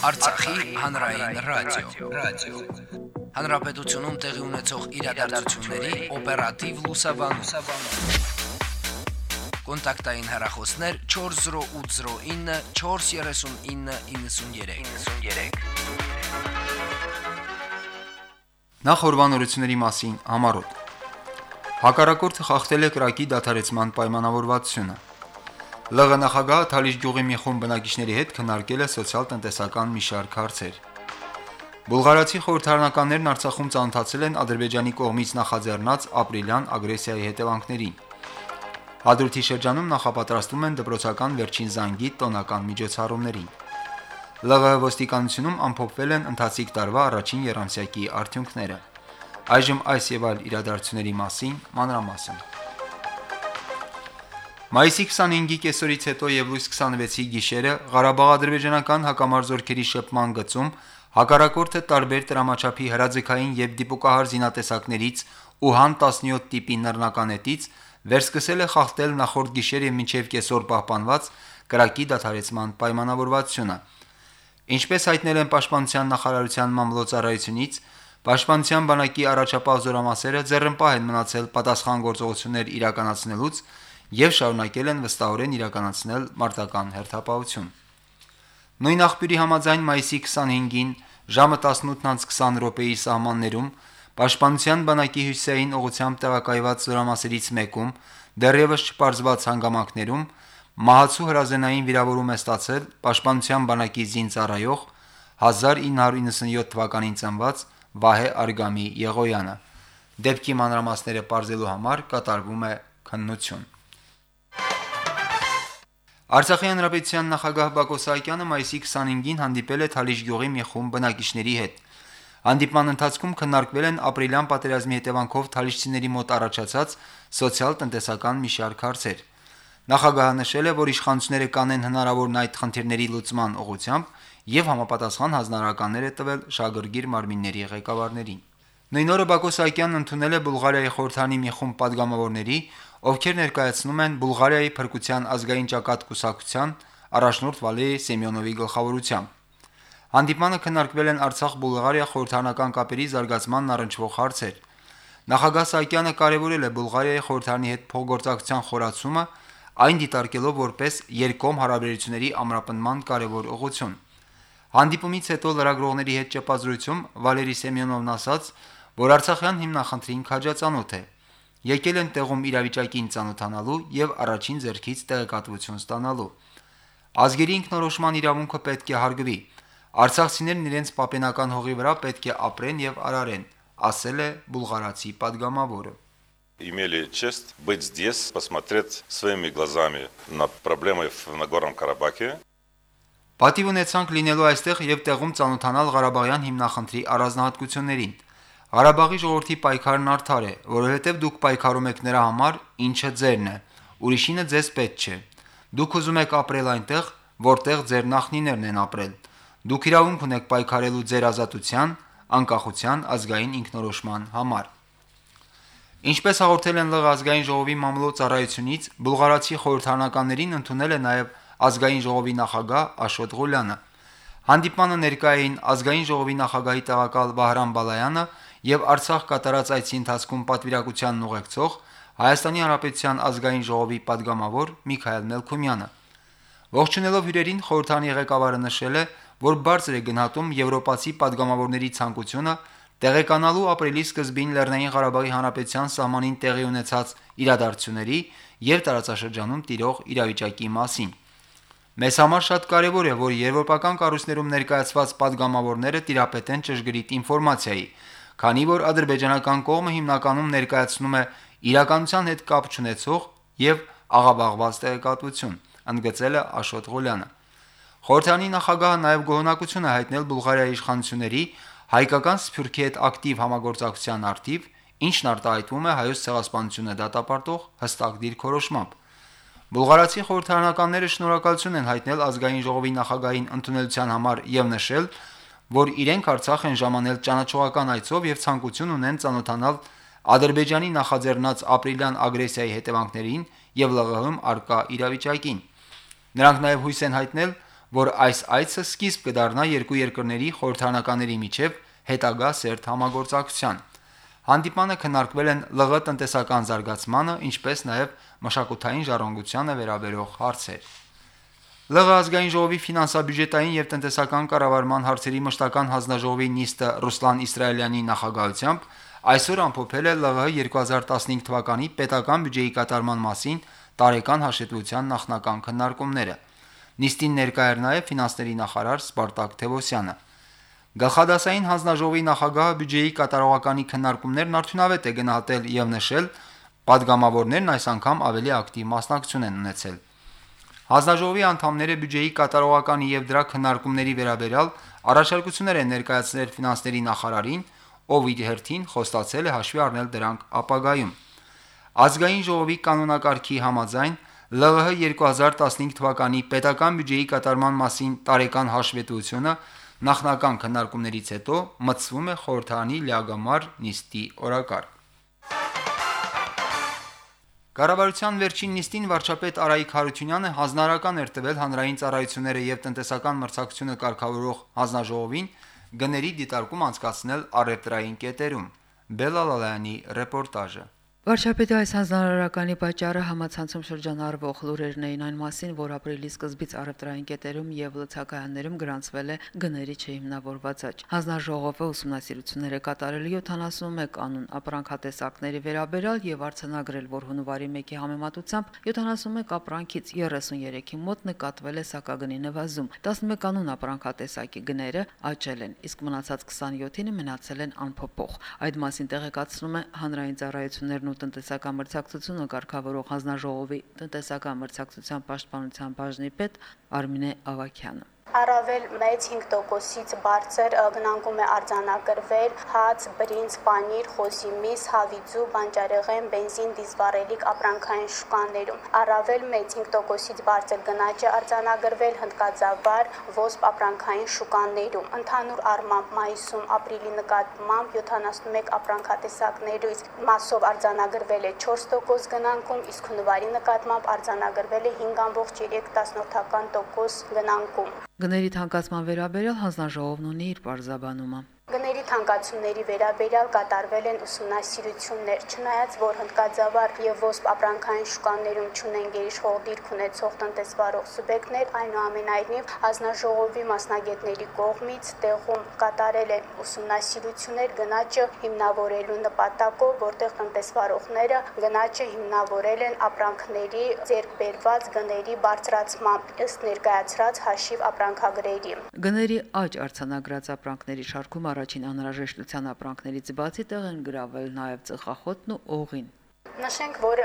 Արցախի հանրային ռադիո, ռադիո։ Հանրապետությունում տեղի ունեցող իրադարձությունների օպերատիվ լուսաբանում։ Կոնտակտային հեռախոսներ 40809 43993։ 93։ Նախ օրվանորությունների մասին համարոտ։ Հակառակորդը խախտել է կրակի դադարեցման պայմանավորվածությունը։ ԼՂ նախագահը Թալիշ գյուղի մի խումբ բնակիչների հետ քննարկել է սոցիալ-տնտեսական մի շարք հարցեր։ Բուլղարացի խորհրդարանականներն Արցախում ծանոթացել են Ադրբեջանի կողմից նախաձեռնած ապրիլյան ագրեսիայի հետևանքներին։ Հադրութի շրջանում նախապատրաստվում են դպրոցական վերջին զանգի տոնական միջոցառումներին։ ԼՂՀ ոստիկանությունում ամփոփվել են ընթացիկ տարվա առաջին երամսյակի արդյունքները։ Այժմ այս եւ այլ իրադարձությունների մասին մանրամասն։ Մայիսի 25-ի կեսօրից հետո եւ լույս 26-ի գիշերը Ղարաբաղ-ադրբեջանական հակամարձօրքերի շփման գծում հակառակորդը տարբեր տրամաչափի հրաձգային եւ դիպուկահար զինատեսակներից Ուհան 17 տիպի նռնականետից վերսկսել է խախտել նախորդ գիշեր եւ մինչեւ կեսօր պահպանված կրակի դադարեցման պայմանավորվածությունը։ Ինչպես հայտնել են Պաշտպանության նախարարության մամլոյցարայությունից, Պաշտպանության բանակի առաջապահ զորամասերը ձեռնպահ են մնացել պատասխան գործողություններ իրականացնելուց եւ շարունակել են վստահորեն իրականացնել մարտական հերթապահություն։ Նույն աղբյուրի համաձայն մայիսի 25-ին ժամը 18:20 րոպեի սահմաններում Պաշտպանության բանակի հյուսային ուղությամբ տեղակայված զորամասերից մեկում դեռևս չպարզված հանգամանքներում մահացու հրազենային վիրավորում է ստացել Պաշտպանության բանակի զինծառայող 1997 թվականին ծնված Վահե Արգամի Եղոյանը։ Դեպքի մանրամասները ողջելու համար կատարվում է քննություն։ Արցախի հանրապետության նախագահ Բակո Սահակյանը մայիսի 25-ին հանդիպել է Թալիշ գյուղի մի խումբ բնակիչների հետ։ Հանդիպման ընթացքում քննարկվել են ապրիլյան պատերազմի հետևանքով Թալիշցիների մոտ առաջացած սոցիալ-տնտեսական մի շարք հարցեր։ Նախագահը նշել է, որ իշխանությունները կանեն հնարավորն այդ խնդիրների լուծման ուղղությամբ եւ համապատասխան հանձնարարականներ է տվել շահգրգիր մարմինների ղեկավարներին։ Նույն օրը Բակո Սահակյանն ընդունել է Բուլղարիայի խորհրդանի մի խումբ падգամավորների, ովքեր ներկայացնում են Բուլղարիայի փրկության ազգային ճակատ կուսակցության առաջնորդ Վալերի Սեմյոնովի գլխավորությամբ։ Հանդիպանը քննարկվել են Արցախ-Բուլղարիա խորհրդանական կապերի զարգացման առնչվող հարցեր։ Նախագահ Սահակյանը կարևորել է Բուլղարիայի խորհրդանի հետ փոխգործակցության խորացումը, այն դիտարկելով որպես երկկողմ հարաբերությունների ամրապնման կարևոր ուղղություն։ Հանդիպումից հետո լրագրողների հետ ճեպազրույցում Վալերի Սեմյոնովն ասաց, որ Արցախյան հիմնախնդրին քաջածանոթ է։ Եկել են տեղում իրավիճակին ծանոթանալու եւ առաջին ձեռքից տեղեկատվություն ստանալու։ Ազգերի ինքնորոշման իրավունքը պետք է հարգվի։ Արցախցիներն իրենց պապենական հողի վրա պետք է ապրեն եւ արարեն, ասել է բուլղարացի падգամավորը։ имели честь быть здесь, посмотреть своими глазами на проблемы в Нагорном Карабахе. Պատիվ ունեցանք լինելու այստեղ եւ տեղում ծանոթանալ Ղարաբաղյան հիմնախնդրի առանձնահատկություններին։ Ղարաբաղի ժողովրդի պայքարն արդար է, որովհետև դուք պայքարում եք նրա համար, ինչը ձերն է։ Ուրիշինը ձեզ պետք չէ։ Դուք ուզում եք ապրել այնտեղ, որտեղ ձեր նախնիներն են ապրել։ Դուք իրավունք ունեք պայքարելու ձեր ազատության, անկախության, ազգային ինքնորոշման համար։ Ինչպես հաղորդել են ԼՂ ազգային ժողովի մամլոյ ծառայությունից, բուլղարացի խորհրդարանականներին ընդունել է նաև ազգային ժողովի նախագահ Աշոտ Ղուլյանը։ Հանդիպանը ներկայ էին ազգային ժողովի նախագահի տեղակալ Վահրամ Բալայանը եւ Արցախ կատարած այս ընթացքում պատվիրակությանն ուղեկցող Հայաստանի Հանրապետության ազգային ժողովի падգամավոր Միքայել Մելքումյանը Ողջունելով հյուրերին խորհրդանի ղեկավարը նշել է, որ բարձր է գնահատում եվրոպացի падգամավորների ցանկությունը տեղեկանալու ապրիլի սկզբին Լեռնային Ղարաբաղի Հանրապետության սահմանին տեղի ունեցած իրադարձությունների եւ տարածաշրջանում տիրող իրավիճակի մասին։ Մեզ համար շատ կարևոր է, որ եվրոպական կառույցներում ներկայացված падգամավորները տիրապետեն ճշգրիտ ինֆորմացիայի, քանի որ ադրբեջանական կողմը հիմնականում ներկայացնում է իրականության հետ կապ չունեցող եւ աղաբաղված տեղեկատվություն, ընդգծել է Աշոտ Ղուլյանը։ Խորհրդանի նախագահը նաև գոհնակություն է հայտնել Բուլղարիայի իշխանությունների հայկական սփյուռքի հետ ակտիվ համագործակցության արդիվ, ինչն արտահայտվում է հայոց ցեղասպանությունը դատապարտող հստակ դիրքորոշմամբ։ Բուլղարացի խորհրդարանականները շնորհակալություն են հայտնել ազգային ժողովի նախագահային ընդունելության համար եւ նշել, որ իրենք Արցախ են ժամանել ճանաչողական այցով եւ ցանկություն ունեն ճանոթանալ Ադրբեջանի նախաձեռնած ապրիլյան ագրեսիայի հետևանքներին եւ ԼՂՀ-ում արկա իրավիճակին։ Նրանք նաեւ հույս են հայտնել, որ այս այցը սկիզբ կդառնա երկու երկրների խորհրդարանականների միջև հետագա սերտ համագործակցության։ Հանդիպանը քննարկվել են ԼՂ տնտեսական զարգացմանը, ինչպես նաև մշակութային ժառանգությանը վերաբերող հարցեր։ ԼՂ ազգային ժողովի ֆինանսա-բյուջետային եւ տնտեսական կառավարման հարցերի մշտական հանձնաժողովի նիստը Ռուսլան Իսրայելյանի նախագահությամբ այսօր ամփոփել է ԼՂՀ 2015 թվականի պետական բյուջեի կատարման մասին տարեկան հաշետվության նախնական քննարկումները։ Նիստին ներկա էր նաեւ ֆինանսների նախարար Սպարտակ Թևոսյանը։ Գլխադասային հանձնաժողովի նախագահը բյուջեի կատարողականի քննարկումներն արդյունավետ է գնահատել եւ նշել, падգամավորներն այս անգամ ավելի ակտիվ մասնակցություն են ունեցել։ Հանձնաժողովի անդամները բյուջեի կատարողականի եւ դրա քննարկումների վերաբերյալ առաջարկություններ են ներկայացնել ֆինանսների նախարարին, ով իր հերթին խոստացել է հաշվի առնել դրանք ապագայում։ Ազգային ժողովի կանոնակարգի համաձայն ԼՂՀ 2015 թվականի պետական բյուջեի կատարման մասին տարեկան հաշվետվությունը նախնական քննարկումներից հետո մտցվում է խորհրդարանի լիագամար նիստի օրակարգ։ Կառավարության վերջին նիստին վարչապետ Արայիկ Հարությունյանը հանրարական էր տվել հանրային ծառայությունները եւ տնտեսական մրցակցությունը կարգավորող հանձնաժողովին գների դիտարկում անցկացնել առևտրային կետերում։ Բելալալյանի ռեպորտաժը Վարշապետի այս հանձնարարականի պատճառը համացանցում շրջանառվող լուրերն էին այն մասին, որ ապրիլի սկզբից առևտրային կետերում եւ լցակայաններում գրանցվել է գների չհիմնավորված աճ։ Հանձնաժողովը ուսումնասիրություններ է կատարել 71 կանոն ապրանքատեսակների վերաբերյալ եւ արձանագրել, որ հունվարի 1-ի համեմատությամբ 71 ապրանքից 33-ի մոտ նկատվել է սակագնի նվազում։ 11 կանոն ապրանքատեսակի գները աճել են, իսկ մնացած 27-ը մնացել են անփոփոխ։ Այդ մասին տեղեկացնում է հանրային ծառայություններն ու տնտեսական մրցակցությունը կարգավորող հանձնաժողովի տնտեսական մրցակցության պաշտպանության բաժնի պետ Արմինե Ավակյանը առավել մեծ 5%-ից բարձր գնանկում է արձանագրվել հաց, բրինձ, պանիր, խոզի միս, հավիձու, բանջարեղեն, բենզին, դիզվառելիք ապրանքային շուկաներում։ Առավել մեծ 5%-ից բարձր գնաճ է արձանագրվել հնդկաձավար, ոսպ ապրանքային շուկաներում։ Ընդհանուր առմամբ մայիսում ապրիլի նկատմամբ 71 ապրանքատեսակներից մասով արձանագրվել է 4% գնանկում, իսկ հունվարի նկատմամբ արձանագրվել է 5.3% գնանկում։ Գների թանկացման վերաբերյալ հանձնաժողովն ունի իր բարձաբանումը։ Գների թանկացումների վերաբերյալ կատարվել են ուսումնասիրություններ, չնայած որ հնդկաձավար եւ ոսպ ապրանքային շուկաներում չունեն գերիշխող դիրք ունեցող տնտեսվարող սուբյեկտներ, այնուամենայնիվ ազնաժողովի մասնագետների կողմից տեղում կատարել են ուսումնասիրություններ գնաճը հիմնավորելու նպատակով, որտեղ տնտեսվարողները գնաճը հիմնավորել են ապրանքների ձեռք բերված գների բարձրացմամբ ըստ ներկայացրած հաշիվ ապրանքագրերի։ Գների աճ արցանագրած ապրանքների շարքում առաջին անհրաժեշտության ապրանքներից բացի տեղ են գրավել նաև ծխախոտն ու օղին։ Նշենք, որ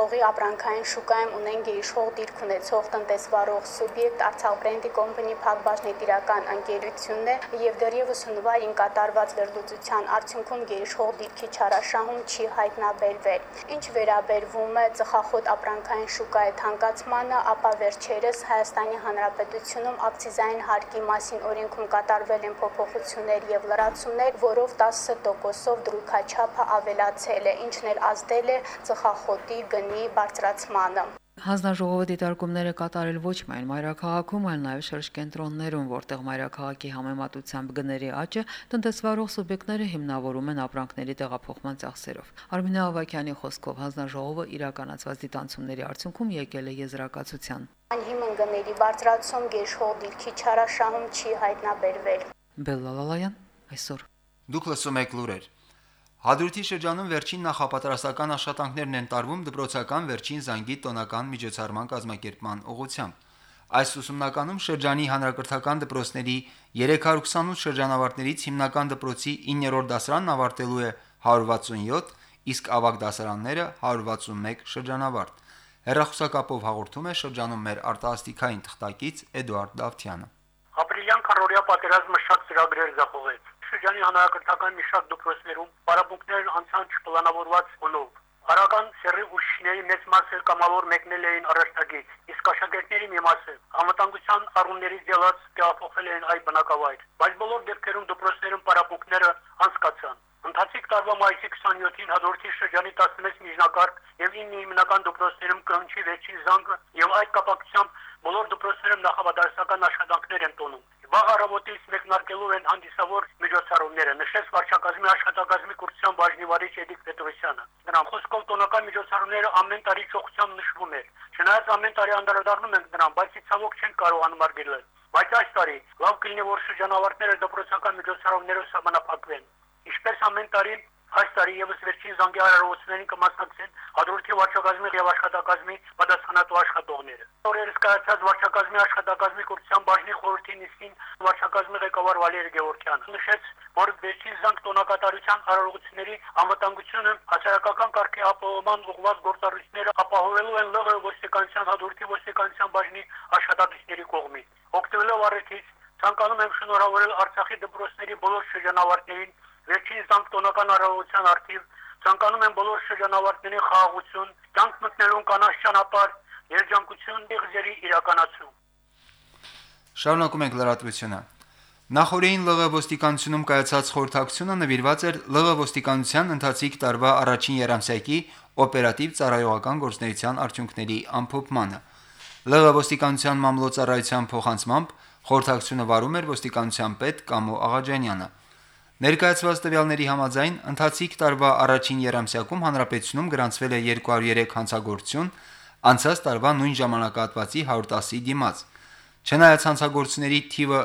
օղի ապրանքային շուկայում ունեն գերիշխող դիրք ունեցող տնտեսվարող սուբյեկտ Արցախ բրենդի կոմպանի Փակbaşն տիրական ընկերությունն է եւ դեռևս հունվարին կատարված վերլուծության արդյունքում գերիշխող դիրքի չարաշահում չի հայտնաբերվել։ Ինչ վերաբերվում է ծխախոտ ապրանքային շուկայի թանկացմանը, ապա վերջերս Հայաստանի Հանրապետությունում ակցիզային հարկի մասին օրենքում կատարվել են փոփոխություններ եւ լրացումներ, որով 10%-ով դրույքաչափը ավելացել է, ինչն էլ ազդել է ծխախոտի գնի բարձրացմանը։ Հանձնաժողովը դիտարկումները կատարել ոչ միայն մայրաքաղաքում, այլ նաև շրջկենտրոններում, որտեղ մայրաքաղաքի համեմատությամբ գների աճը տնտեսվարող սուբյեկտները հիմնավորում են ապրանքների տեղափոխման ծախսերով։ Արմինե Ավակյանի խոսքով հանձնաժողովը իրականացված դիտանցումների արդյունքում եկել է եզրակացության։ Անհիմն գների բարձրացում գերշխող դիրքի չարաշահում չի հայտնաբերվել։ Բելլալալայան այսօր։ Դուք լսում եք լուրեր։ Հադրութի շրջանում վերջին նախապատրաստական աշխատանքներն են տարվում դպրոցական վերջին զանգի տոնական միջոցառման կազմակերպման ուղղությամբ։ Այս ուսումնականում շրջանի հանրակրթական դպրոցների 328 շրջանավարտներից հիմնական դպրոցի 9-րդ դասարանն ավարտելու է 167, իսկ ավագ դասարանները 161 շրջանավարտ։ Հերրախոսակապով հաղորդում է շրջանում մեր արտասթիկային թղթակից Էդուարդ Դավթյանը։ Ապրիլյան քարորիա պատերազմը շատ ծրագրեր զախողեց շրջանի հանրակրթական մի շարք դպրոցներում պարապմունքներն անցան չպլանավորված հոլով։ Հարական սերի ուսուցիչների մեծ մասը կամավոր մեկնել էին առաջնագից, իսկ աշակերտների մի մասը անվտանգության առումներից ելած տեղափոխվել էին այդ բնակավայր։ Բայց բոլոր դեպքերում դպրոցներում պարապմունքները անցկացան։ Ընթացիկ տարվա մայիսի 27-ին հաջորդի շրջանի 16 միջնակարգ եւ 9 հիմնական դպրոցներում կհնչի վերջին զանգը եւ այդ կապակցությամբ բոլոր դպրոցներում նախավադարսական աշխատանքներ են տոնում։ Վաղ առավոտից մեկնարկելու են հանդիսավոր միջոցառումները, նշեց վարչակազմի աշխատակազմի կուրսյան բաժնի վարիչ Էդիկ Պետրոսյանը։ Նրան խոսքով տոնական միջոցառումները ամեն տարի ճոխությամբ նշվում են։ Չնայած ամեն տարի անդրադառնում ենք նրան, բայց ցավոք չեն կարողանում արգելել։ Բայց այս տարի լավ կլինի որ շրջանավարտները դպրոցական միջոցառումներով սահմանափակվեն։ Ինչպես ամեն տարի Այս տարի եւս վերջին զանգի հարարողություններին կմասնակցեն հադրութի վարչակազմի եւ աշխատակազմի պատասխանատու աշխատողները։ Օրերս կայացած վարչակազմի աշխատակազմի կուրսյան բաժնի խորհրդի նիստին վարչակազմի ղեկավար Վալերի Գևորգյանը նշեց, որ վերջին զանգ տոնակատարության հարարողությունների անվտանգությունը հասարակական կարգի ապահովման ուղղված գործառույթները ապահովելու են ԼՂ ոստիկանության հադրութի ոստիկանության բաժնի աշխատակիցների կողմից։ Օգտվելով առիթից ցանկանում եմ շնորհավորել Արցախի դպրոցների բոլոր շրջանավարտներին Վերջին զանգտոնական առավոտյան արդիվ ցանկանում եմ բոլոր շրջանավարտների խաղաղություն, կյանք մտնելուն կանաչ ճանապարհ, երջանկություն դիղձերի իրականացում։ Շարունակում ենք լրատվությունը։ Նախորդին ԼՂ ոստիկանությունում կայացած խորհրդակցությունը նվիրված էր ԼՂ ոստիկանության ընթացիկ տարվա առաջին երամսյակի օպերատիվ ծառայողական գործնեության արդյունքների ամփոփմանը։ ԼՂ ոստիկանության մամլոյցարայության փոխանցմամբ խորհրդակցությունը վարում էր ոստիկանության պետ Կամո Աղաջանյանը։ Ներկայացված տվյալների համաձայն ընթացիկ տարվա առաջին երամսյակում հանրապետությունում գրանցվել է 203 հանցագործություն, անցած տարվա նույն ժամանակահատվածի 110-ի դիմաց։ Չնայած հանցագործությունների թիվը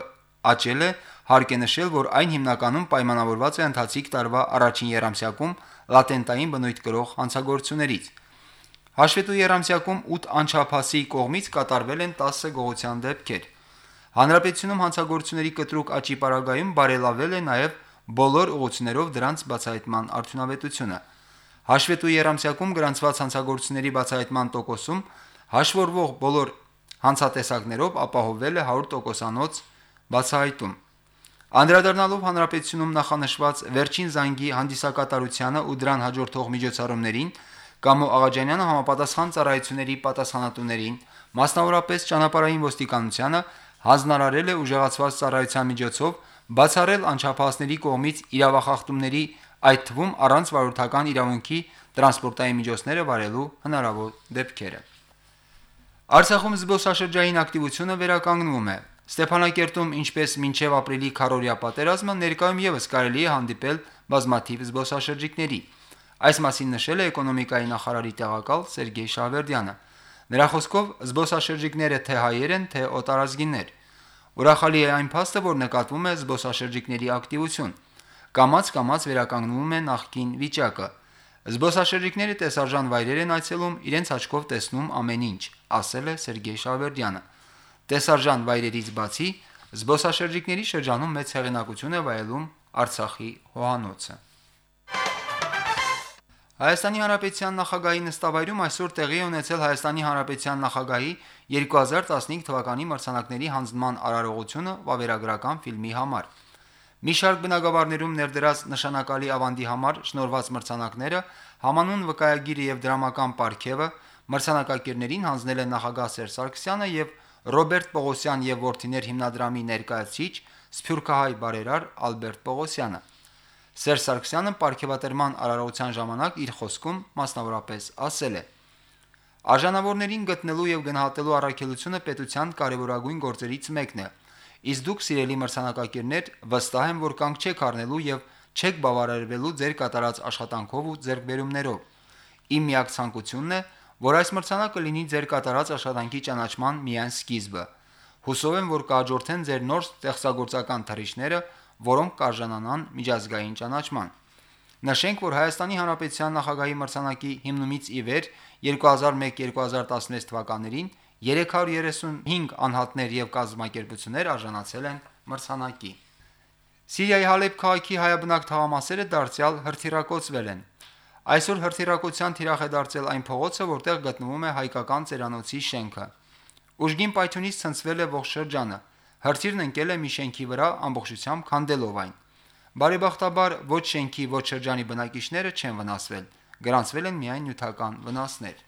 աճել է, հարկ է նշել, որ այն հիմնականում պայմանավորված է ընթացիկ տարվա առաջին երամսյակում լատենտային բնույթ կրող հանցագործություններից։ Հաշվետու երամսյակում 8 անչափահասի կողմից կատարվել են 10 գողության դեպքեր։ Հանրապետությունում հանցագործությունների կտրուկ աճի պարագայում բարելավել է նաև բոլոր ուղություններով դրանց բացահայտման արդյունավետությունը։ Հաշվետու երամսյակում գրանցված հանցագործությունների բացահայտման տոկոսում հաշվորվող բոլոր հանցատեսակներով ապահովվել է 100%-անոց բացահայտում։ Անդրադառնալով հանրապետությունում նախանշված վերջին զանգի հանդիսակատարությանը ու դրան հաջորդող միջոցառումներին, Կամո Աղաջանյանը համապատասխան ծառայությունների պատասխանատուներին, մասնավորապես ճանապարհային ոստիկանությանը հանձնարարել է ուժեղացված ծառայության միջոցով բացառել անչափահասների կողմից իրավախախտումների, այդ թվում առանց վարորդական իրավունքի տրանսպորտային միջոցները վարելու հնարավոր դեպքերը։ Արցախում զբոսաշրջային ակտիվությունը վերականգնվում է։ Ստեփանակերտում ինչպես մինչև ապրիլի քարորիա պատերազմը ներկայում եւս կարելի է հանդիպել բազմաթիվ զբոսաշրջիկների։ Այս մասին նշել է էկոնոմիկայի նախարարի տեղակալ Սերգեյ Շավերդյանը։ Նրա խոսքով զբոսաշրջիկները թե հայեր են, թե օտարազգիններ։ Ուրախալի է այն փաստը, որ նկատվում է զբոսաշրջիկների ակտիվություն։ Կամած-կամած վերականգնվում է նախկին վիճակը։ Զբոսաշրջիկները տեսարժան վայրեր են այցելում, իրենց աչքով տեսնում ամեն ինչ, ասել է Սերգեյ Շավերդյանը։ Տեսարժան վայրերից բացի զբոսաշրջիկների շրջանում մեծ հեղինակություն է վայելում Արցախի հոհանոցը։ Հայաստանի Հանրապետության նախագահի նստավայրում այսօր տեղի ունեցել Հայաստանի Հանրապետության նախագահի 2015 թվականի մրցանակների հանձնման արարողությունը վավերագրական ֆիլմի համար։ Մի շարք բնակավարներում ներդրած նշանակալի ավանդի համար շնորհված մրցանակները համանուն վկայագիրը եւ դրամական պարգևը մրցանակակիրներին հանձնել են նախագահ Սերժ Սարգսյանը եւ Ռոբերտ Պողոսյան եւ Որթիներ հիմնադրամի ներկայացիչ Սփյուռքահայ բարերար Ալբերտ Պողոսյանը։ Սերժ Սարգսյանը ապարքեվատրման արարողության ժամանակ իր խոսքում մասնավորապես ասել է. Արժանավորներին գտնելու եւ գնահատելու առաքելությունը պետության կարևորագույն գործերից մեկն է։ Իսկ դուք սիրելի մրցանակակիրներ վստահ եմ, որ կանգ չեք առնելու եւ չեք բավարարվելու ձեր կատարած աշխատանքով ու ձեռքբերումներով։ Իմ միակ ցանկությունն է, որ այս մրցանակը լինի ձեր կատարած աշխատանքի ճանաչման միայն սկիզբը։ Հուսով եմ, որ կհաջորդեն ձեր նոր ստեղծագործական թռիչքները, որոնք կարժանանան միջազգային ճանաչման։ Նշենք, որ Հայաստանի Հանրապետության նախագահի մրցանակի հիմնումից ի վեր 2001-2016 թվականներին 335 անհատներ եւ կազմակերպություններ արժանացել են մրցանակի։ Սիրիայի Հալեբ քաղաքի հայաբնակ թաղամասերը դարձյալ հրթիռակոծվել են։ Այսօր հրթիռակոծության թիրախ է դարձել այն փողոցը, որտեղ գտնվում է հայկական ծերանոցի շենքը։ Ուժգին պայթյունից ցնցվել է ողջ շրջանը։ Հրթիռն ընկել է մի շենքի վրա ամբողջությամբ քանդելով այն։ Բարեբախտաբար ոչ շենքի ոչ շրջանի բնակիչները չեն վնասվել, գրանցվել են միայն նյութական վնասներ։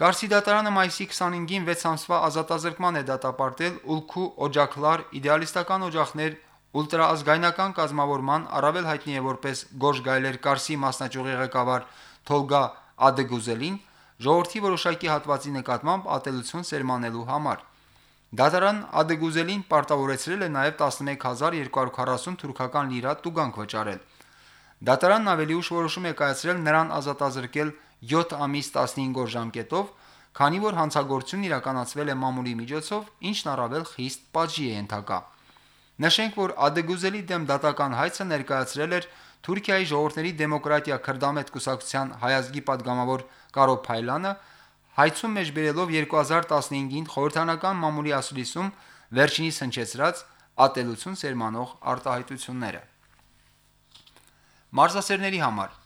Կարսի դատարանը մայիսի 25-ին 6 ամսվա ազատազրկման է դատապարտել Ուլքու օջակլար իդեալիստական օջախներ Ուլտրաազգայնական կազմավորման առավել հայտնի է որպես Գորժ Գայլեր Կարսի մասնաճյուղի ղեկավար Թոլգա Ադեգուզելին ժողովրդի որոշակի հատվածի նկատմամբ ատելություն սերմանելու համար։ Դատարան Ադեգուզելին պարտավորեցրել է նաև 11240 թուրքական լիրա տուգանք վճարել։ Դատարանն ավելի ուշ որոշում է կայացրել նրան ազատազրկել 7 ամիս 15 օր ժամկետով, քանի որ հանցագործությունն իրականացվել է մամուլի միջոցով, ինչն առավել խիստ պատժի է ենթակա։ Նշենք, որ Ադեգուզելի դեմ դատական հայցը ներկայացրել էր Թուրքիայի ժողովրդների դեմոկրատիա քրդամետ կուսակցության հայազգի падգամավոր Կարո Փայլանը հայցում մեջ բերելով 2015-ին խորհրդանական մամուլի ասուլիսում վերջինիս հնչեցրած ատելություն սերմանող արտահայտությունները։ Մարզասերների համար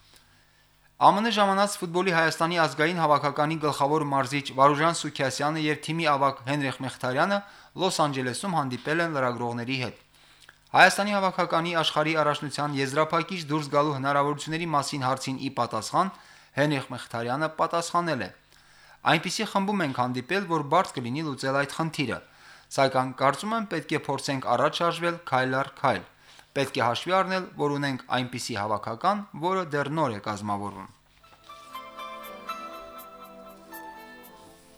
ԱՄՆ ժամանած ֆուտբոլի Հայաստանի ազգային հավաքականի գլխավոր մարզիչ Վարուժան Սուքիասյանը եւ թիմի ավակ Հենրիխ Մեխտարյանը Լոս Անջելեսում հանդիպել են լրագրողների հետ։ Հայաստանի հավաքականի աշխարհի առաջնության եզրափակիչ դուրս գալու հնարավորությունների մասին հարցին ի պատասխան Հենրիխ Մեխտարյանը պատասխանել է. Այնպիսի խմբում ենք հանդիպել, որ բարդ կլինի լուծել այդ խնդիրը, սակայն կարծում եմ պետք է փորձենք առաջ շարժվել քայլ առ քայլ։ Պետք է հաշվի առնել, որ ունենք այնպիսի հավաքական, որը դեռ նոր է կազմավորվում։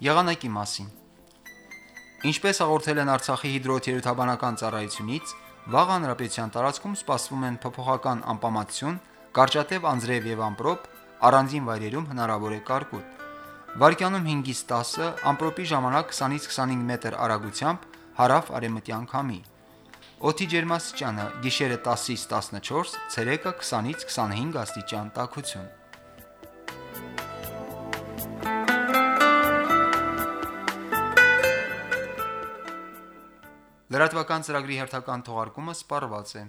Եղանակի մասին Ինչպես հաղորդել են Արցախի հիդրոթերապևտաբանական ծառայությունից, վաղ հանրապետության տարածքում սպասվում են փոփոխական անպամատություն, կարճատև անձրև եւ ամպրոպ, առանձին վայրերում հնարավոր է կարկուտ։ Վարկյանում 5-ից 10-ը ամպրոպի ժամանակ 20-ից 25 մետր արագությամբ հարավ արևմտյան քամի։ Օդի ջերմաստիճանը՝ գիշերը 10-ից 14, ցերեկը 20-ից 25 աստիճան տաքություն։ Լրատվական ծրագրի հերթական թողարկումը սպառված է։